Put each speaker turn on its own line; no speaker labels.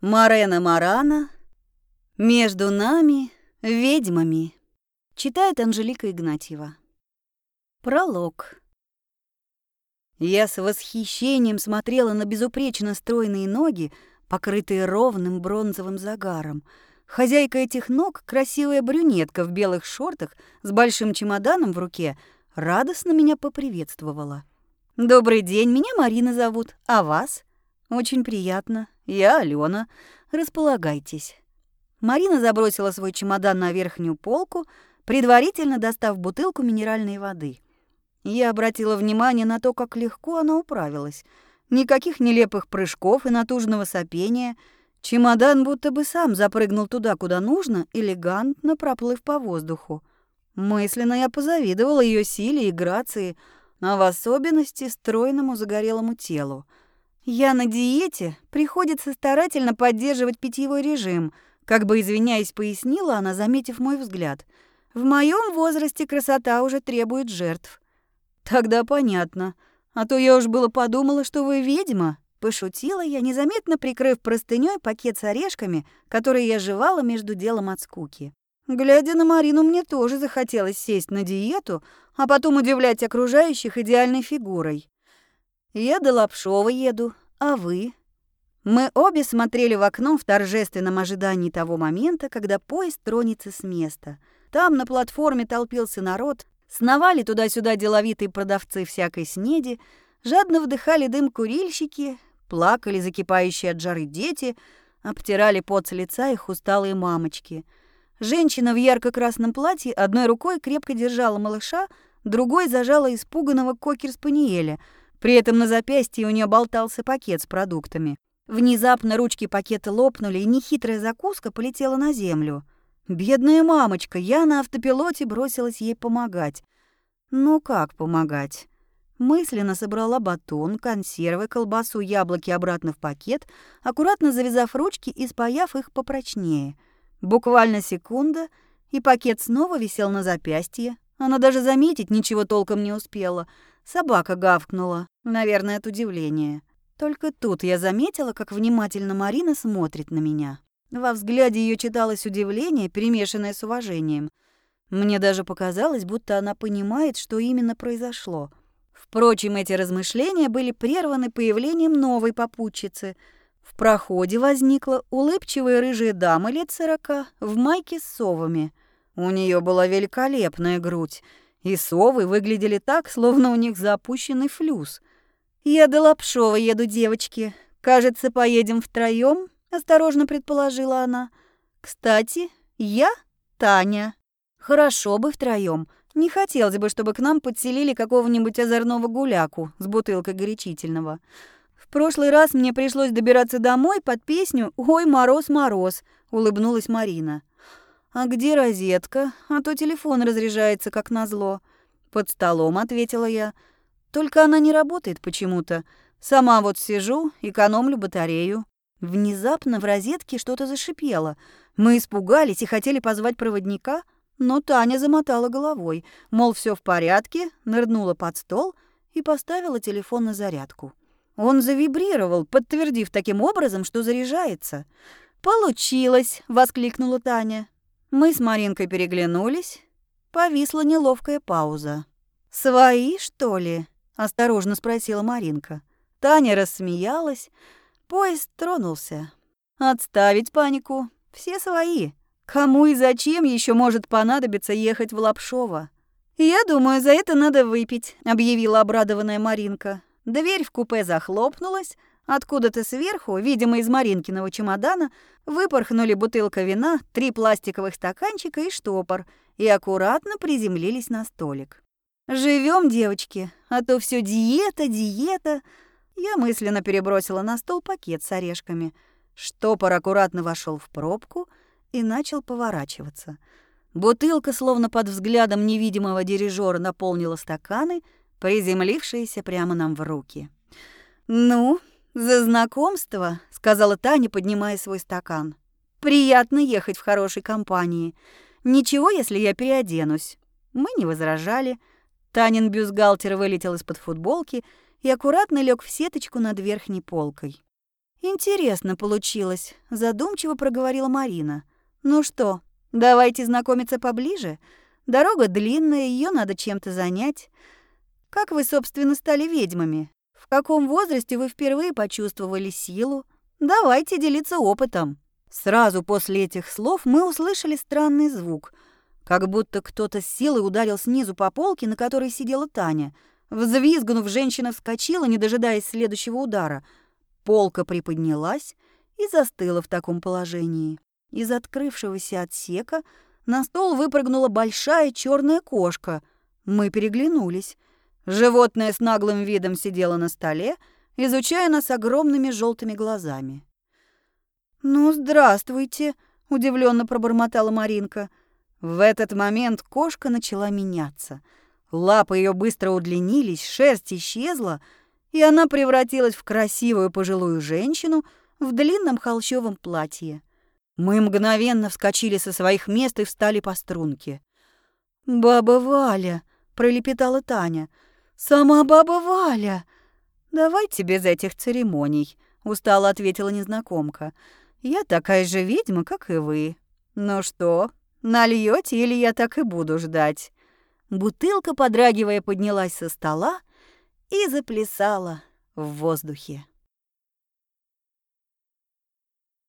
Марена Марана. Между нами ведьмами. Читает Анжелика Игнатьева. Пролог. Я с восхищением смотрела на безупречно стройные ноги, покрытые ровным бронзовым загаром. Хозяйка этих ног, красивая брюнетка в белых шортах с большим чемоданом в руке, радостно меня поприветствовала. «Добрый день, меня Марина зовут. А вас?» «Очень приятно. Я Алена. Располагайтесь». Марина забросила свой чемодан на верхнюю полку, предварительно достав бутылку минеральной воды. Я обратила внимание на то, как легко она управилась. Никаких нелепых прыжков и натужного сопения. Чемодан будто бы сам запрыгнул туда, куда нужно, элегантно проплыв по воздуху. Мысленно я позавидовала ее силе и грации, а в особенности стройному загорелому телу. Я на диете, приходится старательно поддерживать питьевой режим, как бы извиняясь, пояснила она, заметив мой взгляд. В моем возрасте красота уже требует жертв. Тогда понятно. А то я уж было подумала, что вы ведьма. Пошутила я, незаметно прикрыв простынёй пакет с орешками, который я жевала между делом от скуки. Глядя на Марину, мне тоже захотелось сесть на диету, а потом удивлять окружающих идеальной фигурой. Я до Лапшова еду, а вы? Мы обе смотрели в окно в торжественном ожидании того момента, когда поезд тронется с места. Там на платформе толпился народ, сновали туда-сюда деловитые продавцы всякой снеди, жадно вдыхали дым курильщики, плакали закипающие от жары дети, обтирали пот с лица их усталые мамочки. Женщина в ярко-красном платье одной рукой крепко держала малыша, другой зажала испуганного кокер-спаниеля — при этом на запястье у нее болтался пакет с продуктами. Внезапно ручки пакета лопнули, и нехитрая закуска полетела на землю. Бедная мамочка, я на автопилоте бросилась ей помогать. Ну как помогать? Мысленно собрала батон, консервы, колбасу, яблоки обратно в пакет, аккуратно завязав ручки и спаяв их попрочнее. Буквально секунда, и пакет снова висел на запястье. Она даже заметить ничего толком не успела — Собака гавкнула, наверное, от удивления. Только тут я заметила, как внимательно Марина смотрит на меня. Во взгляде ее читалось удивление, перемешанное с уважением. Мне даже показалось, будто она понимает, что именно произошло. Впрочем, эти размышления были прерваны появлением новой попутчицы. В проходе возникла улыбчивая рыжая дама лет сорока в майке с совами. У нее была великолепная грудь, и совы выглядели так, словно у них запущенный флюс. «Я до Лапшова еду, девочки. Кажется, поедем втроем, осторожно предположила она. «Кстати, я Таня. Хорошо бы втроем. Не хотелось бы, чтобы к нам подселили какого-нибудь озорного гуляку с бутылкой горячительного. В прошлый раз мне пришлось добираться домой под песню «Ой, мороз, мороз», — улыбнулась Марина. «А где розетка? А то телефон разряжается, как назло». «Под столом», — ответила я. «Только она не работает почему-то. Сама вот сижу, экономлю батарею». Внезапно в розетке что-то зашипело. Мы испугались и хотели позвать проводника, но Таня замотала головой, мол, все в порядке, нырнула под стол и поставила телефон на зарядку. Он завибрировал, подтвердив таким образом, что заряжается. «Получилось!» — воскликнула Таня. Мы с Маринкой переглянулись. Повисла неловкая пауза. «Свои, что ли?» — осторожно спросила Маринка. Таня рассмеялась. Поезд тронулся. «Отставить панику. Все свои. Кому и зачем еще может понадобиться ехать в Лапшово?» «Я думаю, за это надо выпить», — объявила обрадованная Маринка. Дверь в купе захлопнулась, Откуда-то сверху, видимо, из Маринкиного чемодана, выпорхнули бутылка вина, три пластиковых стаканчика и штопор и аккуратно приземлились на столик. Живем, девочки, а то все диета, диета. Я мысленно перебросила на стол пакет с орешками. Штопор аккуратно вошел в пробку и начал поворачиваться. Бутылка, словно под взглядом невидимого дирижера, наполнила стаканы, приземлившиеся прямо нам в руки. «Ну, «За знакомство», — сказала Таня, поднимая свой стакан. «Приятно ехать в хорошей компании. Ничего, если я переоденусь». Мы не возражали. Танин бюстгальтер вылетел из-под футболки и аккуратно лег в сеточку над верхней полкой. Интересно получилось, задумчиво проговорила Марина. Ну что, давайте знакомиться поближе. Дорога длинная, ее надо чем-то занять. Как вы, собственно, стали ведьмами? В каком возрасте вы впервые почувствовали силу? Давайте делиться опытом. Сразу после этих слов мы услышали странный звук, как будто кто-то с силой ударил снизу по полке, на которой сидела Таня. Взвизгнув, женщина вскочила, не дожидаясь следующего удара. Полка приподнялась и застыла в таком положении. Из открывшегося отсека на стол выпрыгнула большая черная кошка. Мы переглянулись. Животное с наглым видом сидело на столе, изучая нас огромными желтыми глазами. «Ну, здравствуйте», — удивленно пробормотала Маринка. В этот момент кошка начала меняться. Лапы ее быстро удлинились, шерсть исчезла, и она превратилась в красивую пожилую женщину в длинном холщовом платье. Мы мгновенно вскочили со своих мест и встали по струнке. «Баба Валя!» — пролепетала Таня. «Сама баба Валя!» «Давайте без этих церемоний», — устало ответила незнакомка. Я такая же ведьма, как и вы. Ну что, нальете или я так и буду ждать?» Бутылка, подрагивая, поднялась со стола и заплясала в воздухе.